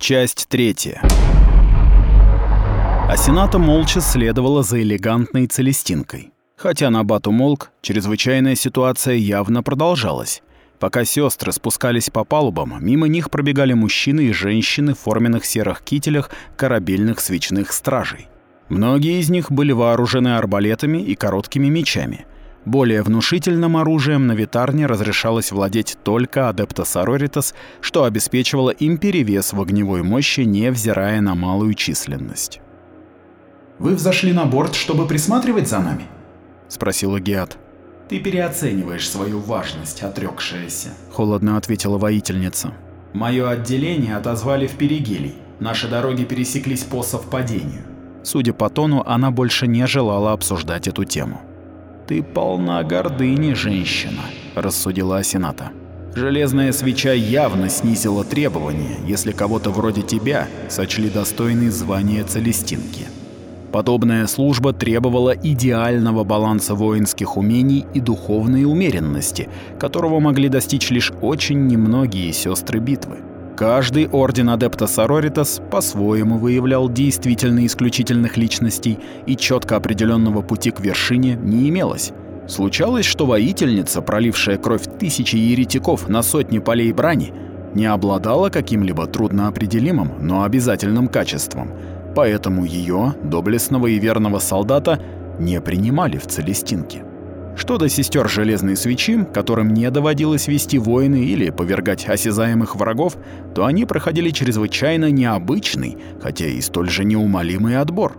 Часть третья. Асената молча следовала за элегантной Целестинкой. Хотя Набат умолк, чрезвычайная ситуация явно продолжалась. Пока сестры спускались по палубам, мимо них пробегали мужчины и женщины в форменных серых кителях корабельных свечных стражей. Многие из них были вооружены арбалетами и короткими мечами. Более внушительным оружием на Витарне разрешалось владеть только Адептос Ароритас, что обеспечивало им перевес в огневой мощи, невзирая на малую численность. «Вы взошли на борт, чтобы присматривать за нами?» — спросила Геат. «Ты переоцениваешь свою важность, отрекшаяся», — холодно ответила воительница. «Мое отделение отозвали в Перигелий. Наши дороги пересеклись по совпадению». Судя по тону, она больше не желала обсуждать эту тему. «Ты полна гордыни, женщина», — рассудила Асената. «Железная свеча явно снизила требования, если кого-то вроде тебя сочли достойной звания Целестинки». Подобная служба требовала идеального баланса воинских умений и духовной умеренности, которого могли достичь лишь очень немногие сестры битвы. Каждый орден Адепта Сороритас по-своему выявлял действительно исключительных личностей, и четко определенного пути к вершине не имелось. Случалось, что воительница, пролившая кровь тысячи еретиков на сотни полей брани, не обладала каким-либо трудноопределимым, но обязательным качеством – поэтому ее, доблестного и верного солдата, не принимали в Целестинке. Что до сестер Железной Свечи, которым не доводилось вести войны или повергать осязаемых врагов, то они проходили чрезвычайно необычный, хотя и столь же неумолимый отбор.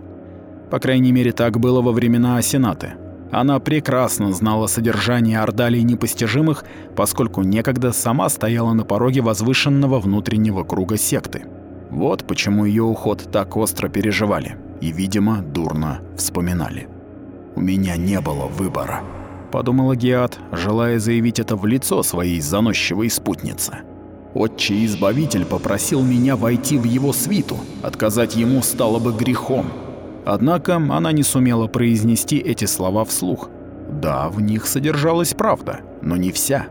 По крайней мере, так было во времена Асенаты. Она прекрасно знала содержание ордалий непостижимых, поскольку некогда сама стояла на пороге возвышенного внутреннего круга секты. Вот почему ее уход так остро переживали и, видимо, дурно вспоминали. «У меня не было выбора», — подумала Геат, желая заявить это в лицо своей заносчивой спутницы. «Отчий Избавитель попросил меня войти в его свиту, отказать ему стало бы грехом». Однако она не сумела произнести эти слова вслух. Да, в них содержалась правда, но не вся.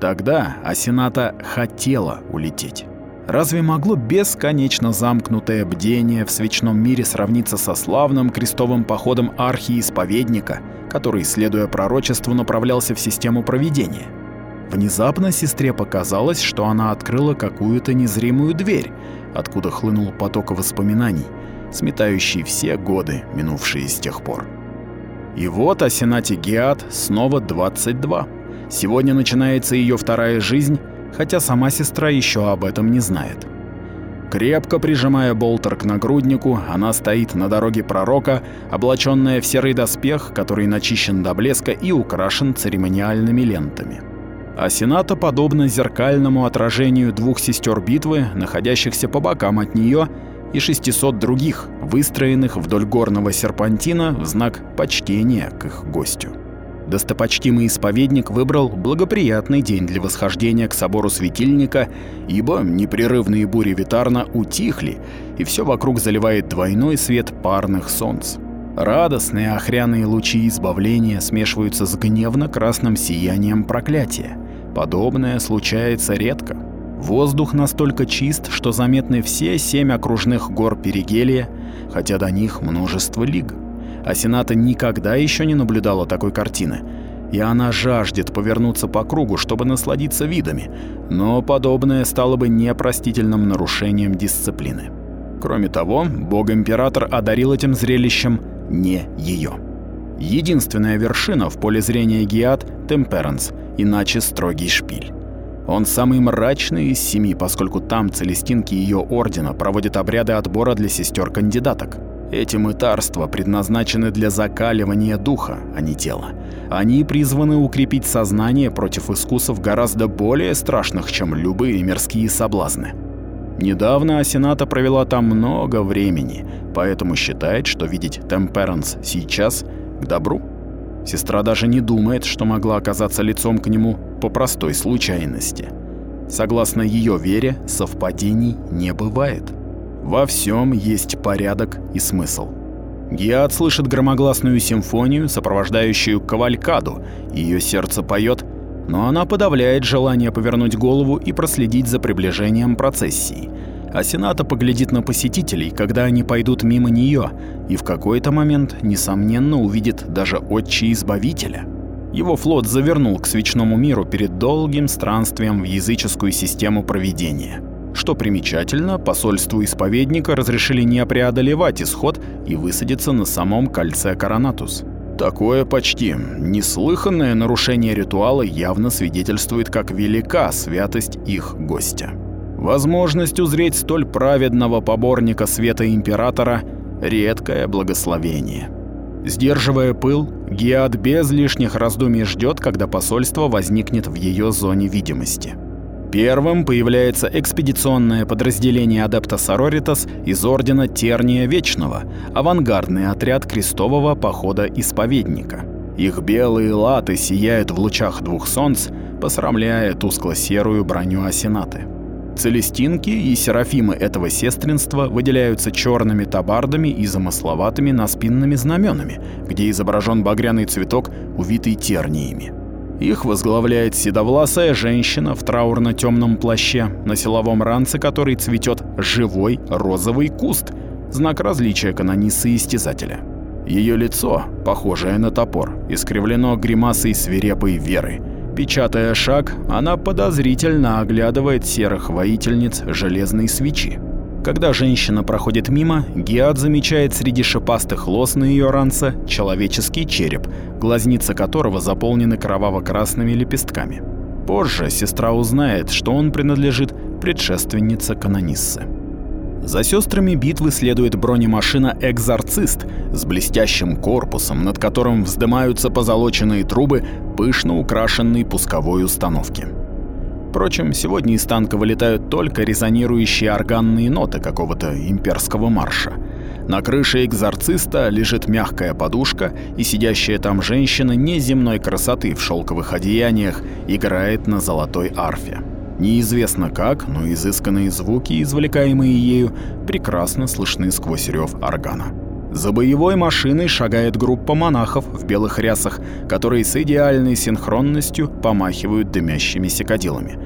Тогда Асената хотела улететь. Разве могло бесконечно замкнутое бдение в свечном мире сравниться со славным крестовым походом архиисповедника, который, следуя пророчеству, направлялся в систему провидения? Внезапно сестре показалось, что она открыла какую-то незримую дверь, откуда хлынул поток воспоминаний, сметающий все годы, минувшие с тех пор. И вот Асенати Геат снова 22. Сегодня начинается ее вторая жизнь, хотя сама сестра еще об этом не знает. Крепко прижимая болтер к нагруднику, она стоит на дороге пророка, облаченная в серый доспех, который начищен до блеска и украшен церемониальными лентами. А Сената подобно зеркальному отражению двух сестер битвы, находящихся по бокам от нее, и 600 других, выстроенных вдоль горного серпантина в знак почтения к их гостю. Достопочтимый исповедник выбрал благоприятный день для восхождения к собору светильника, ибо непрерывные бури Витарна утихли, и все вокруг заливает двойной свет парных солнц. Радостные охряные лучи избавления смешиваются с гневно-красным сиянием проклятия. Подобное случается редко. Воздух настолько чист, что заметны все семь окружных гор Перигелия, хотя до них множество лиг а Сената никогда еще не наблюдала такой картины. И она жаждет повернуться по кругу, чтобы насладиться видами, но подобное стало бы непростительным нарушением дисциплины. Кроме того, бог-император одарил этим зрелищем не ее. Единственная вершина в поле зрения Гиат — Темперанс, иначе строгий шпиль. Он самый мрачный из семи, поскольку там целестинки ее ордена проводят обряды отбора для сестер кандидаток эти мытарства предназначены для закаливания духа, а не тела. Они призваны укрепить сознание против искусов гораздо более страшных, чем любые мирские соблазны. Недавно Асената провела там много времени, поэтому считает, что видеть Темперанс сейчас к добру. Сестра даже не думает, что могла оказаться лицом к нему по простой случайности. Согласно ее вере, совпадений не бывает. Во всем есть порядок и смысл. Гиат слышит громогласную симфонию, сопровождающую кавалькаду, ее сердце поет, но она подавляет желание повернуть голову и проследить за приближением процессии. А Сената поглядит на посетителей, когда они пойдут мимо нее, и в какой-то момент, несомненно, увидит даже отче Избавителя. Его флот завернул к свечному миру перед долгим странствием в языческую систему проведения. Что примечательно, посольству исповедника разрешили не преодолевать исход и высадиться на самом кольце Коронатус. Такое почти неслыханное нарушение ритуала явно свидетельствует, как велика святость их гостя. Возможность узреть столь праведного поборника света императора – редкое благословение. Сдерживая пыл, Гиад без лишних раздумий ждет, когда посольство возникнет в ее зоне видимости. Первым появляется экспедиционное подразделение адепта Сороритас из Ордена Терния Вечного, авангардный отряд крестового похода Исповедника. Их белые латы сияют в лучах двух солнц, посрамляя тускло-серую броню Асенаты. Целестинки и серафимы этого сестринства выделяются черными табардами и замысловатыми наспинными знаменами, где изображен багряный цветок, увитый терниями. Их возглавляет седовласая женщина в траурно-темном плаще, на силовом ранце которой цветет живой розовый куст, знак различия канониссы и истязателя. Ее лицо, похожее на топор, искривлено гримасой свирепой веры. Печатая шаг, она подозрительно оглядывает серых воительниц железной свечи. Когда женщина проходит мимо, Геат замечает среди шипастых лос на ее ранце человеческий череп, глазницы которого заполнены кроваво-красными лепестками. Позже сестра узнает, что он принадлежит предшественнице канониссы. За сестрами битвы следует бронемашина «Экзорцист» с блестящим корпусом, над которым вздымаются позолоченные трубы пышно украшенной пусковой установки. Впрочем, сегодня из танка вылетают только резонирующие органные ноты какого-то имперского марша. На крыше экзорциста лежит мягкая подушка, и сидящая там женщина неземной красоты в шелковых одеяниях играет на золотой арфе. Неизвестно как, но изысканные звуки, извлекаемые ею, прекрасно слышны сквозь рев органа. За боевой машиной шагает группа монахов в белых рясах, которые с идеальной синхронностью помахивают дымящимися кадилами.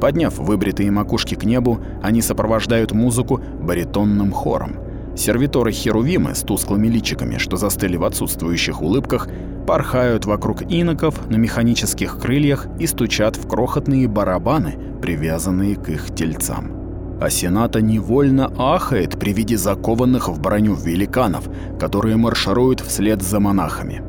Подняв выбритые макушки к небу, они сопровождают музыку баритонным хором. Сервиторы Херувимы с тусклыми личиками, что застыли в отсутствующих улыбках, порхают вокруг иноков на механических крыльях и стучат в крохотные барабаны, привязанные к их тельцам а Сената невольно ахает при виде закованных в броню великанов, которые маршируют вслед за монахами.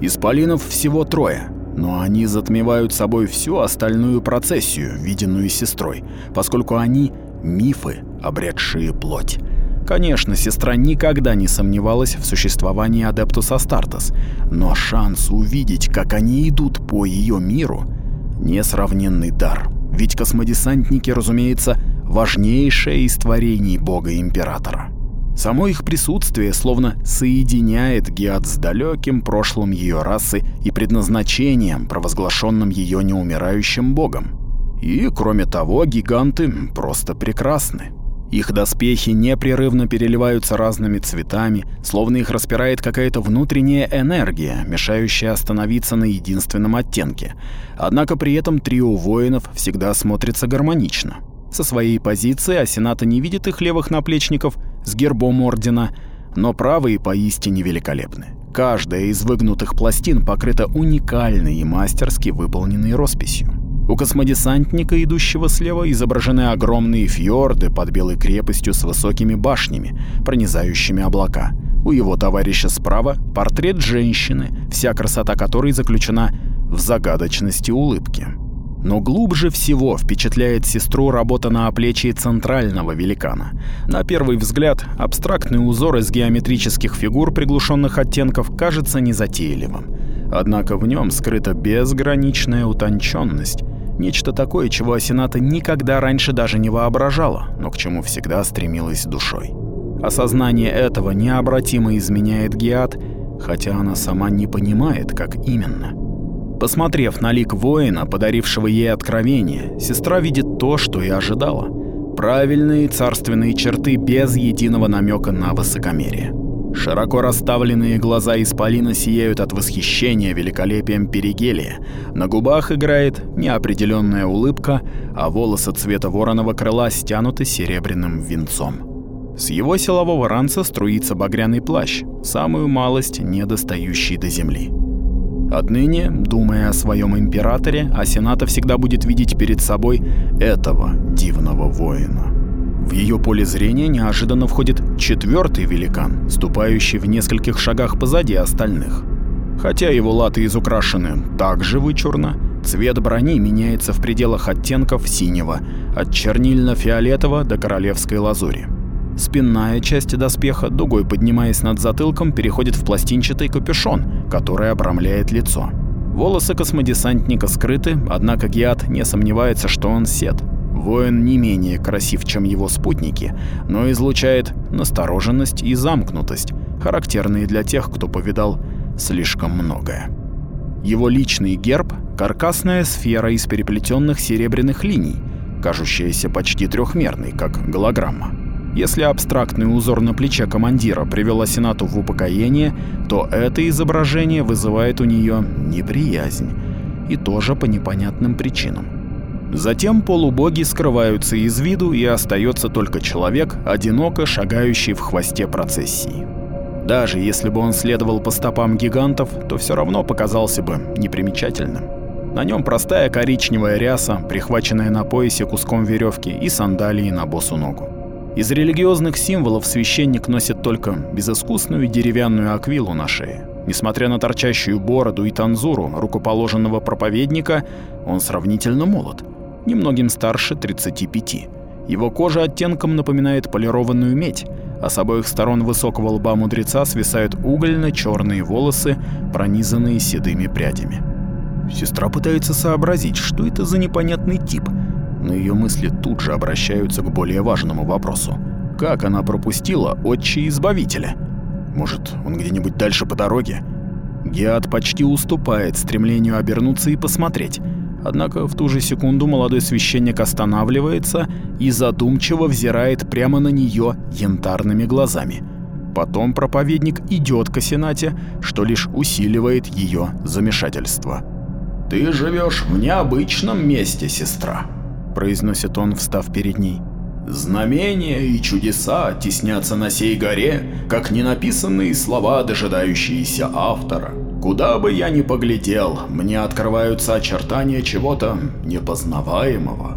Исполинов всего трое, но они затмевают собой всю остальную процессию, виденную сестрой, поскольку они — мифы, обретшие плоть. Конечно, сестра никогда не сомневалась в существовании Адептус Астартес, но шанс увидеть, как они идут по ее миру — несравненный дар. Ведь космодесантники, разумеется, важнейшее из творений бога-императора. Само их присутствие словно соединяет Геат с далеким прошлым ее расы и предназначением, провозглашенным ее неумирающим богом. И, кроме того, гиганты просто прекрасны. Их доспехи непрерывно переливаются разными цветами, словно их распирает какая-то внутренняя энергия, мешающая остановиться на единственном оттенке. Однако при этом трио воинов всегда смотрится гармонично. Со своей позиции Асената не видит их левых наплечников с гербом ордена, но правые поистине великолепны. Каждая из выгнутых пластин покрыта уникальной и мастерски выполненной росписью. У космодесантника, идущего слева, изображены огромные фьорды под белой крепостью с высокими башнями, пронизающими облака. У его товарища справа портрет женщины, вся красота которой заключена в загадочности улыбки. Но глубже всего впечатляет сестру работа на оплечье центрального великана. На первый взгляд, абстрактный узор из геометрических фигур приглушенных оттенков кажется незатейливым. Однако в нем скрыта безграничная утонченность, нечто такое, чего Асената никогда раньше даже не воображала, но к чему всегда стремилась душой. Осознание этого необратимо изменяет Геат, хотя она сама не понимает, как именно. Посмотрев на лик воина, подарившего ей откровение, сестра видит то, что и ожидала. Правильные царственные черты без единого намека на высокомерие. Широко расставленные глаза исполина сияют от восхищения великолепием перигелия. На губах играет неопределенная улыбка, а волосы цвета вороного крыла стянуты серебряным венцом. С его силового ранца струится багряный плащ, самую малость недостающий до земли. Отныне, думая о своем императоре, Асената всегда будет видеть перед собой этого дивного воина. В ее поле зрения неожиданно входит четвертый великан, ступающий в нескольких шагах позади остальных. Хотя его латы изукрашены так же вычурно, цвет брони меняется в пределах оттенков синего, от чернильно-фиолетового до королевской лазури. Спинная часть доспеха, дугой поднимаясь над затылком, переходит в пластинчатый капюшон, который обрамляет лицо. Волосы космодесантника скрыты, однако Гиат не сомневается, что он сет. Воин не менее красив, чем его спутники, но излучает настороженность и замкнутость, характерные для тех, кто повидал слишком многое. Его личный герб — каркасная сфера из переплетенных серебряных линий, кажущаяся почти трехмерной, как голограмма. Если абстрактный узор на плече командира привел Асенату в упокоение, то это изображение вызывает у нее неприязнь, и тоже по непонятным причинам. Затем полубоги скрываются из виду, и остается только человек, одиноко шагающий в хвосте процессии. Даже если бы он следовал по стопам гигантов, то все равно показался бы непримечательным. На нем простая коричневая ряса, прихваченная на поясе куском веревки и сандалии на босу ногу. Из религиозных символов священник носит только безыскусную деревянную аквилу на шее. Несмотря на торчащую бороду и танзуру рукоположенного проповедника, он сравнительно молод – немногим старше 35. Его кожа оттенком напоминает полированную медь, а с обоих сторон высокого лба мудреца свисают угольно-черные волосы, пронизанные седыми прядями. Сестра пытается сообразить, что это за непонятный тип, но ее мысли тут же обращаются к более важному вопросу. Как она пропустила отче Избавителя? Может, он где-нибудь дальше по дороге? Геат почти уступает стремлению обернуться и посмотреть. Однако в ту же секунду молодой священник останавливается и задумчиво взирает прямо на нее янтарными глазами. Потом проповедник идет к Асенате, что лишь усиливает ее замешательство. «Ты живешь в необычном месте, сестра», — произносит он, встав перед ней. «Знамения и чудеса теснятся на сей горе, как ненаписанные слова, дожидающиеся автора. Куда бы я ни поглядел, мне открываются очертания чего-то непознаваемого.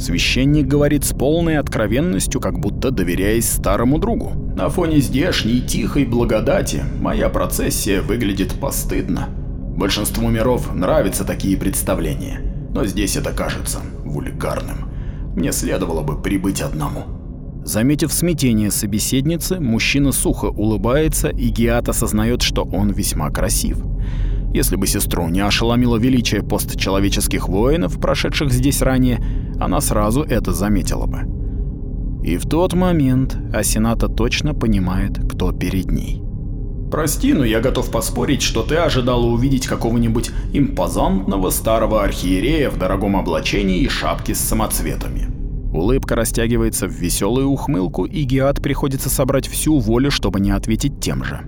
Священник говорит с полной откровенностью, как будто доверяясь старому другу. На фоне здешней тихой благодати моя процессия выглядит постыдно. Большинству миров нравятся такие представления, но здесь это кажется вульгарным. Мне следовало бы прибыть одному. Заметив смятение собеседницы, мужчина сухо улыбается, и Гиат осознает, что он весьма красив. Если бы сестру не ошеломило величие постчеловеческих воинов, прошедших здесь ранее, она сразу это заметила бы. И в тот момент Асената точно понимает, кто перед ней. «Прости, но я готов поспорить, что ты ожидала увидеть какого-нибудь импозантного старого архиерея в дорогом облачении и шапке с самоцветами. Улыбка растягивается в веселую ухмылку, и Геат приходится собрать всю волю, чтобы не ответить тем же.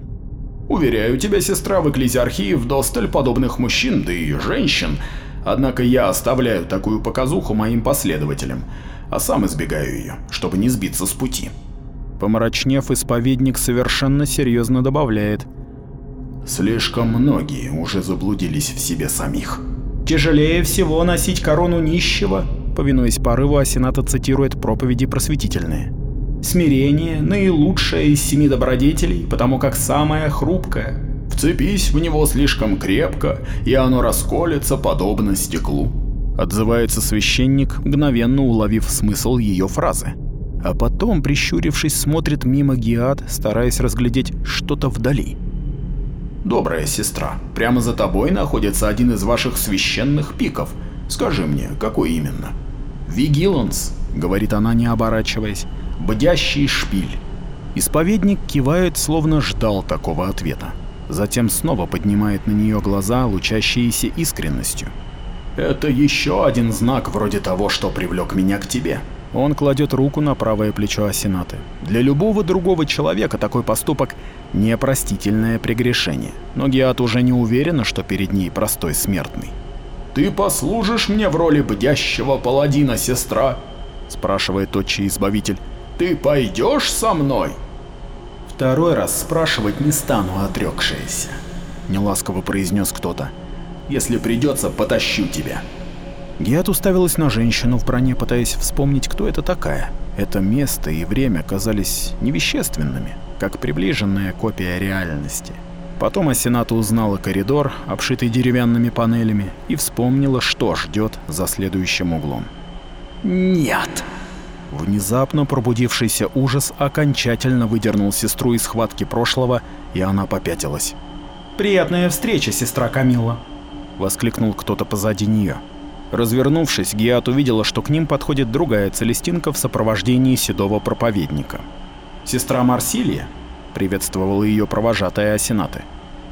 «Уверяю тебя, сестра, в экклезиархии вдосталь подобных мужчин, да и женщин. Однако я оставляю такую показуху моим последователям, а сам избегаю ее, чтобы не сбиться с пути». Помрачнев, исповедник совершенно серьезно добавляет. «Слишком многие уже заблудились в себе самих». «Тяжелее всего носить корону нищего», Повинуясь порыву, Асената цитирует проповеди просветительные. «Смирение – наилучшее из семи добродетелей, потому как самое хрупкое. Вцепись в него слишком крепко, и оно расколется подобно стеклу». Отзывается священник, мгновенно уловив смысл ее фразы. А потом, прищурившись, смотрит мимо Гиат, стараясь разглядеть что-то вдали. «Добрая сестра, прямо за тобой находится один из ваших священных пиков. Скажи мне, какой именно?» «Вигиланс», — говорит она, не оборачиваясь, — «бдящий шпиль». Исповедник кивает, словно ждал такого ответа. Затем снова поднимает на нее глаза, лучащиеся искренностью. «Это еще один знак вроде того, что привлек меня к тебе. Он кладет руку на правое плечо Асенаты. Для любого другого человека такой поступок – непростительное прегрешение. Но Геат уже не уверена, что перед ней простой смертный. «Ты послужишь мне в роли бдящего паладина, сестра?» – спрашивает отчий избавитель. «Ты пойдешь со мной?» «Второй раз спрашивать не стану, отрекшаяся», – неласково произнес кто-то. «Если придется, потащу тебя». Геат уставилась на женщину в броне, пытаясь вспомнить, кто это такая. Это место и время казались невещественными, как приближенная копия реальности. Потом Асената узнала коридор, обшитый деревянными панелями, и вспомнила, что ждет за следующим углом. «Нет!» Внезапно пробудившийся ужас окончательно выдернул сестру из схватки прошлого, и она попятилась. «Приятная встреча, сестра Камилла!» — воскликнул кто-то позади нее. Развернувшись, Гиат увидела, что к ним подходит другая Целестинка в сопровождении седого проповедника. «Сестра Марсилия?» — приветствовала ее провожатая Асенаты.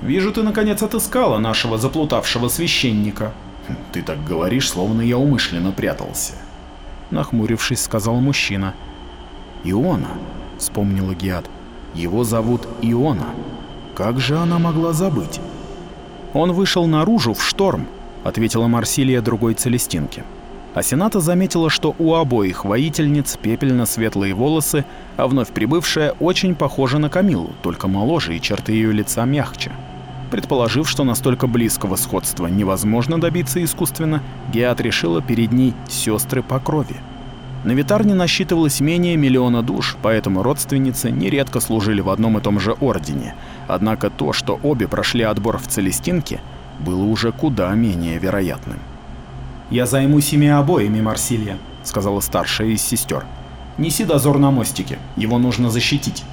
«Вижу, ты наконец отыскала нашего заплутавшего священника». «Хм, «Ты так говоришь, словно я умышленно прятался», — нахмурившись, сказал мужчина. «Иона», — вспомнила Гиат. «Его зовут Иона. Как же она могла забыть?» Он вышел наружу в шторм, — ответила Марсилия другой Целестинке. А Сената заметила, что у обоих воительниц пепельно-светлые волосы, а вновь прибывшая очень похожа на Камилу, только моложе и черты ее лица мягче. Предположив, что настолько близкого сходства невозможно добиться искусственно, Геат решила перед ней сестры по крови. На Витарне насчитывалось менее миллиона душ, поэтому родственницы нередко служили в одном и том же ордене. Однако то, что обе прошли отбор в Целестинке, было уже куда менее вероятным. «Я займусь ими обоими, Марсилия», — сказала старшая из сестер. «Неси дозор на мостике, его нужно защитить».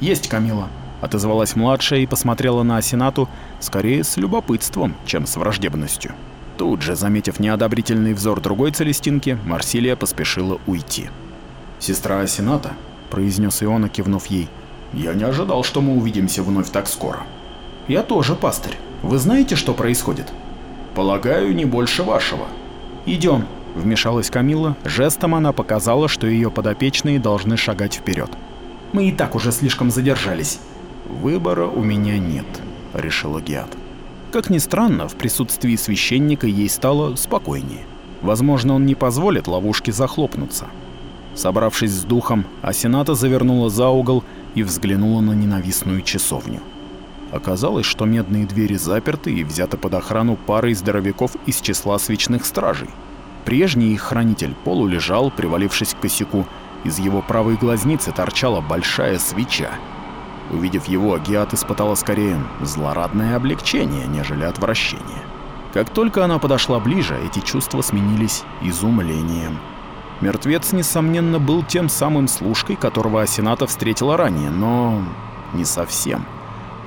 «Есть, Камила», — отозвалась младшая и посмотрела на Асенату скорее с любопытством, чем с враждебностью. Тут же, заметив неодобрительный взор другой Целестинки, Марсилия поспешила уйти. «Сестра Асената», — произнес Иона, кивнув ей, — «я не ожидал, что мы увидимся вновь так скоро». «Я тоже, пастырь. Вы знаете, что происходит? Полагаю, не больше вашего. Идем. Вмешалась Камила, жестом она показала, что ее подопечные должны шагать вперед. Мы и так уже слишком задержались. Выбора у меня нет, решила Гиат. Как ни странно, в присутствии священника ей стало спокойнее. Возможно, он не позволит ловушке захлопнуться. Собравшись с духом, Асената завернула за угол и взглянула на ненавистную часовню. Оказалось, что медные двери заперты и взяты под охрану парой здоровяков из числа свечных стражей. Прежний их хранитель полулежал, привалившись к косяку. Из его правой глазницы торчала большая свеча. Увидев его, Геат испытала скорее злорадное облегчение, нежели отвращение. Как только она подошла ближе, эти чувства сменились изумлением. Мертвец, несомненно, был тем самым служкой, которого Асената встретила ранее, но не совсем.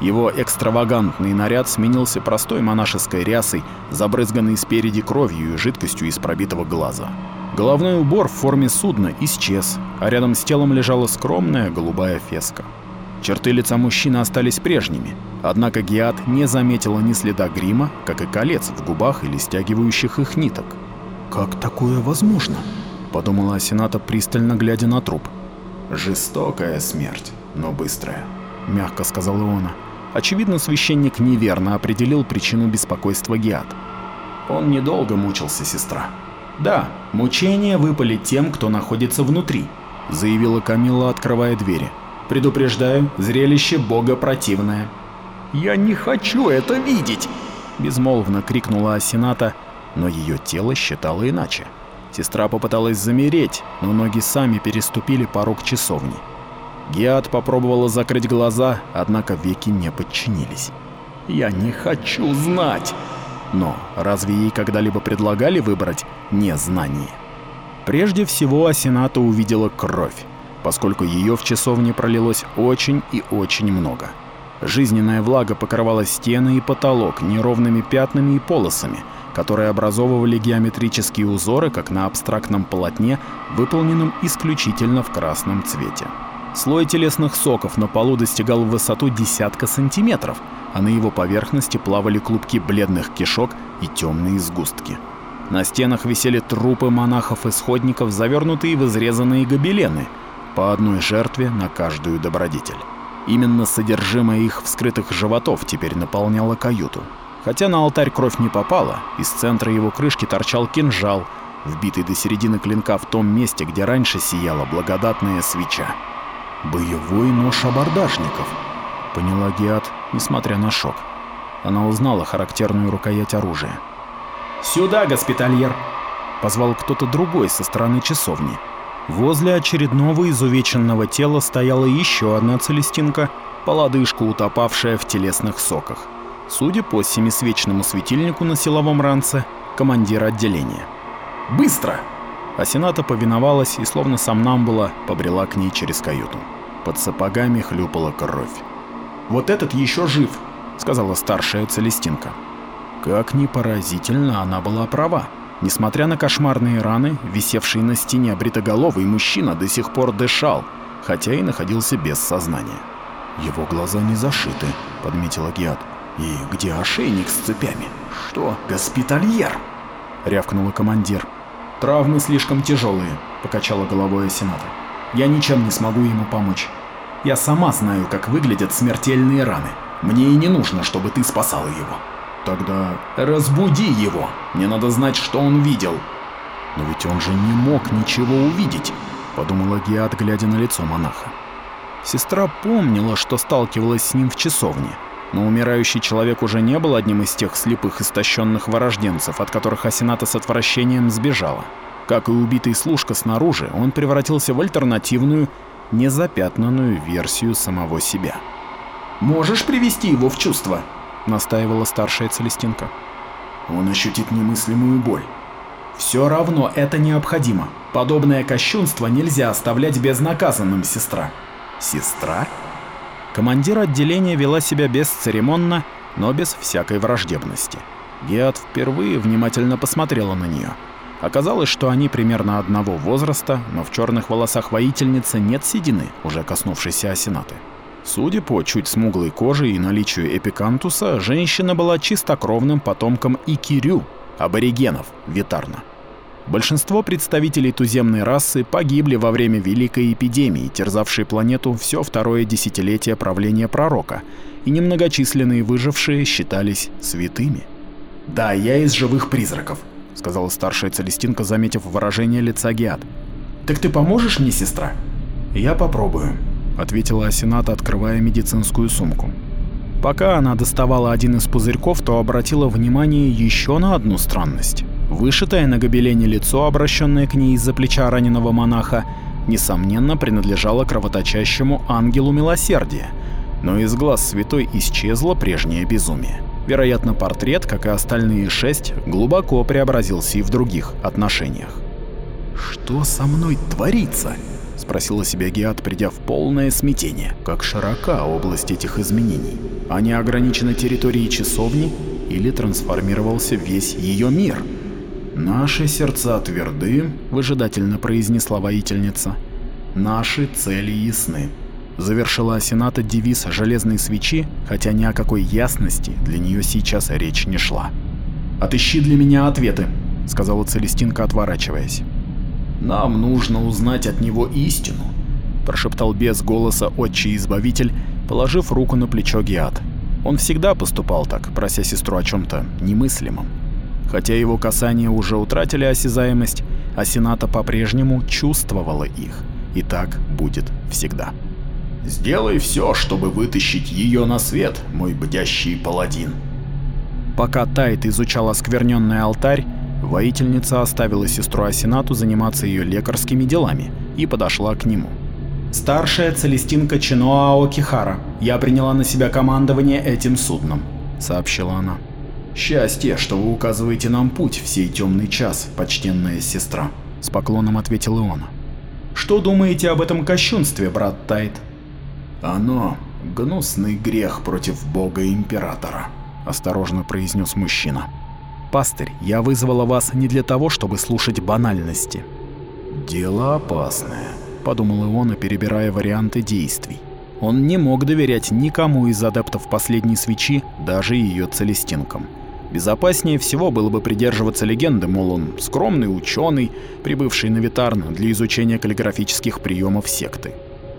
Его экстравагантный наряд сменился простой монашеской рясой, забрызганной спереди кровью и жидкостью из пробитого глаза. Головной убор в форме судна исчез, а рядом с телом лежала скромная голубая феска. Черты лица мужчины остались прежними, однако Гиат не заметила ни следа грима, как и колец в губах или стягивающих их ниток. «Как такое возможно?» — подумала Асената, пристально глядя на труп. «Жестокая смерть, но быстрая», — мягко сказал Иона. Очевидно, священник неверно определил причину беспокойства Геат. Он недолго мучился, сестра. Да, мучения выпали тем, кто находится внутри, заявила Камила, открывая двери. Предупреждаю, зрелище бога противное. Я не хочу это видеть, безмолвно крикнула Асената, но ее тело считало иначе. Сестра попыталась замереть, но ноги сами переступили порог часовни. Геат попробовала закрыть глаза, однако веки не подчинились. «Я не хочу знать!» Но разве ей когда-либо предлагали выбрать незнание? Прежде всего Асената увидела кровь, поскольку ее в часовне пролилось очень и очень много. Жизненная влага покрывала стены и потолок неровными пятнами и полосами, которые образовывали геометрические узоры, как на абстрактном полотне, выполненном исключительно в красном цвете. Слой телесных соков на полу достигал в высоту десятка сантиметров, а на его поверхности плавали клубки бледных кишок и темные сгустки. На стенах висели трупы монахов-исходников, завернутые в изрезанные гобелены, по одной жертве на каждую добродетель. Именно содержимое их вскрытых животов теперь наполняло каюту. Хотя на алтарь кровь не попала, из центра его крышки торчал кинжал, вбитый до середины клинка в том месте, где раньше сияла благодатная свеча. «Боевой нож абордажников», — поняла Геат, несмотря на шок. Она узнала характерную рукоять оружия. «Сюда, госпитальер!» — позвал кто-то другой со стороны часовни. Возле очередного изувеченного тела стояла еще одна целестинка, по утопавшая в телесных соках. Судя по семисвечному светильнику на силовом ранце, командир отделения. «Быстро!» Асената повиновалась и, словно сомнамбула, побрела к ней через каюту. Под сапогами хлюпала кровь. «Вот этот еще жив», — сказала старшая Целестинка. Как ни поразительно, она была права. Несмотря на кошмарные раны, висевший на стене бритоголовый мужчина до сих пор дышал, хотя и находился без сознания. «Его глаза не зашиты», — подметила Гиат. «И где ошейник с цепями?» «Что, госпитальер?» — рявкнула командир. «Травмы слишком тяжелые», — покачала головой Асената. «Я ничем не смогу ему помочь. Я сама знаю, как выглядят смертельные раны. Мне и не нужно, чтобы ты спасала его». «Тогда разбуди его. Мне надо знать, что он видел». «Но ведь он же не мог ничего увидеть», — подумала Гиат, глядя на лицо монаха. Сестра помнила, что сталкивалась с ним в часовне, но умирающий человек уже не был одним из тех слепых истощенных ворожденцев, от которых Асената с отвращением сбежала. Как и убитый служка снаружи, он превратился в альтернативную, незапятнанную версию самого себя. «Можешь привести его в чувство?» — настаивала старшая Целестинка. «Он ощутит немыслимую боль. Все равно это необходимо. Подобное кощунство нельзя оставлять безнаказанным, сестра». «Сестра?» Командир отделения вела себя бесцеремонно, но без всякой враждебности. Геат впервые внимательно посмотрела на нее. Оказалось, что они примерно одного возраста, но в черных волосах воительницы нет седины, уже коснувшейся осенаты. Судя по чуть смуглой коже и наличию эпикантуса, женщина была чистокровным потомком Икирю, аборигенов Витарна. Большинство представителей туземной расы погибли во время Великой эпидемии, терзавшей планету все второе десятилетие правления пророка, и немногочисленные выжившие считались святыми. «Да, я из живых призраков», — сказала старшая Целестинка, заметив выражение лица Геат. «Так ты поможешь мне, сестра?» «Я попробую», — ответила Асената, открывая медицинскую сумку. Пока она доставала один из пузырьков, то обратила внимание еще на одну странность. Вышитое на гобелене лицо, обращенное к ней из-за плеча раненого монаха, несомненно принадлежало кровоточащему ангелу милосердия, но из глаз святой исчезло прежнее безумие. Вероятно, портрет, как и остальные шесть, глубоко преобразился и в других отношениях. «Что со мной творится?» — спросила себя Геат, придя в полное смятение. Как широка область этих изменений? Они ограничены территорией часовни или трансформировался весь ее мир? «Наши сердца тверды», — выжидательно произнесла воительница. «Наши цели ясны». Завершила Асената девиз железной свечи, хотя ни о какой ясности для нее сейчас речь не шла. «Отыщи для меня ответы», — сказала Целестинка, отворачиваясь. «Нам нужно узнать от него истину», — прошептал без голоса отчий избавитель, положив руку на плечо Гиат. Он всегда поступал так, прося сестру о чем-то немыслимом. Хотя его касания уже утратили осязаемость, а Сената по-прежнему чувствовала их. И так будет всегда. «Сделай все, чтобы вытащить ее на свет, мой бдящий паладин». Пока Тайт изучал оскверненный алтарь, воительница оставила сестру Асенату заниматься ее лекарскими делами и подошла к нему. «Старшая Целестинка Чиноао Кихара, я приняла на себя командование этим судном», — сообщила она. «Счастье, что вы указываете нам путь в сей темный час, почтенная сестра», — с поклоном ответил он. «Что думаете об этом кощунстве, брат Тайт?» «Оно — гнусный грех против бога-императора», — осторожно произнес мужчина. «Пастырь, я вызвала вас не для того, чтобы слушать банальности». «Дело опасное», — подумал Иона, перебирая варианты действий. Он не мог доверять никому из адептов последней свечи, даже ее целестинкам. Безопаснее всего было бы придерживаться легенды, мол, он скромный ученый, прибывший на Витарн для изучения каллиграфических приемов секты.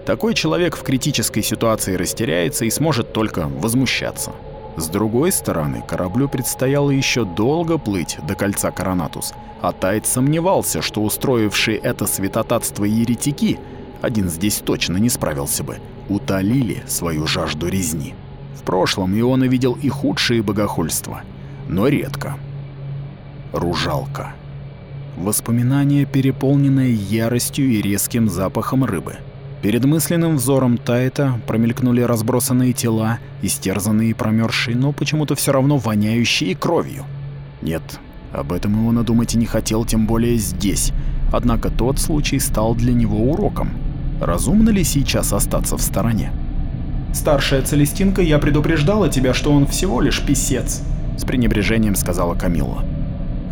Такой человек в критической ситуации растеряется и сможет только возмущаться. С другой стороны, кораблю предстояло еще долго плыть до кольца Коронатус, а Тайт сомневался, что устроившие это святотатство еретики, один здесь точно не справился бы, утолили свою жажду резни. В прошлом Иона видел и худшие богохульства, но редко. Ружалка. Воспоминание, переполненное яростью и резким запахом рыбы – Перед мысленным взором Тайта промелькнули разбросанные тела, истерзанные и промерзшие, но почему-то все равно воняющие кровью. Нет, об этом его надумать и не хотел, тем более здесь. Однако тот случай стал для него уроком. Разумно ли сейчас остаться в стороне? «Старшая Целестинка, я предупреждала тебя, что он всего лишь писец», — с пренебрежением сказала Камилла.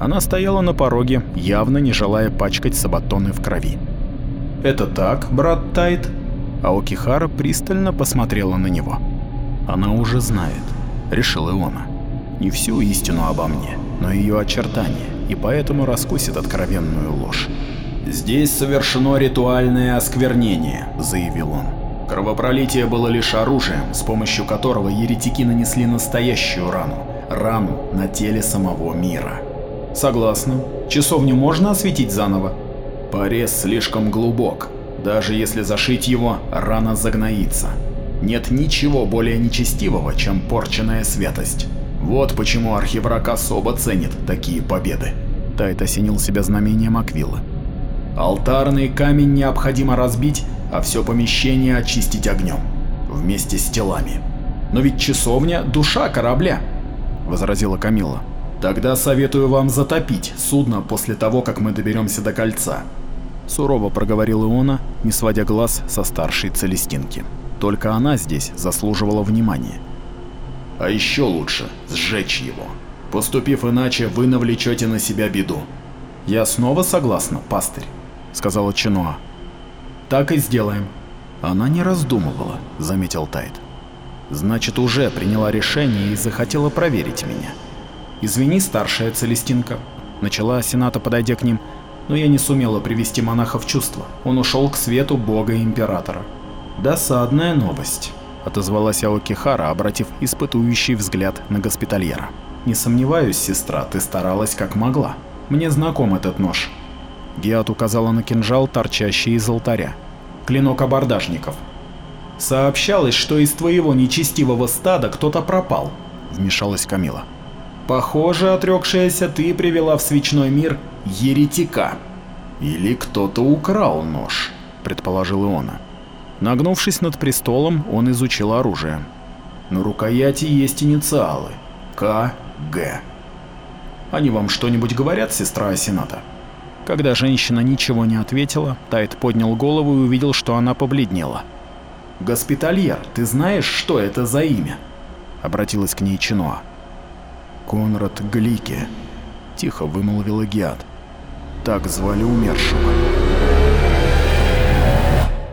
Она стояла на пороге, явно не желая пачкать сабатоны в крови. «Это так, брат Тайт?» Аокихара пристально посмотрела на него. «Она уже знает», — решил Иона. «Не всю истину обо мне, но ее очертания, и поэтому раскусит откровенную ложь». «Здесь совершено ритуальное осквернение», — заявил он. «Кровопролитие было лишь оружием, с помощью которого еретики нанесли настоящую рану, рану на теле самого мира». «Согласна. Часовню можно осветить заново?» Порез слишком глубок. Даже если зашить его, рана загноится. Нет ничего более нечестивого, чем порченная святость. Вот почему архиврак особо ценит такие победы. Тайт осенил себя знамением Аквилы. Алтарный камень необходимо разбить, а все помещение очистить огнем. Вместе с телами. Но ведь часовня — душа корабля, — возразила Камила. Тогда советую вам затопить судно после того, как мы доберемся до кольца. Сурово проговорил Иона, не сводя глаз со старшей Целестинки. Только она здесь заслуживала внимания. А еще лучше сжечь его. Поступив иначе, вы навлечете на себя беду. Я снова согласна, пастырь, сказала Чиноа. Так и сделаем. Она не раздумывала, заметил Тайт. Значит, уже приняла решение и захотела проверить меня. «Извини, старшая Целестинка», — начала Сената, подойдя к ним, но я не сумела привести монаха в чувство. Он ушел к свету бога императора. «Досадная новость», — отозвалась Аокихара, обратив испытующий взгляд на госпитальера. «Не сомневаюсь, сестра, ты старалась как могла. Мне знаком этот нож». Геат указала на кинжал, торчащий из алтаря. «Клинок абордажников. Сообщалось, что из твоего нечестивого стада кто-то пропал», — вмешалась Камила. Похоже, отрекшаяся ты привела в свечной мир еретика. Или кто-то украл нож, предположил Иона. Нагнувшись над престолом, он изучил оружие. На рукояти есть инициалы. К. Г. Они вам что-нибудь говорят, сестра Асената? Когда женщина ничего не ответила, Тайт поднял голову и увидел, что она побледнела. «Госпитальер, ты знаешь, что это за имя?» — обратилась к ней Чиноа. Конрад Глике, тихо вымолвила Гиат. Так звали умершего.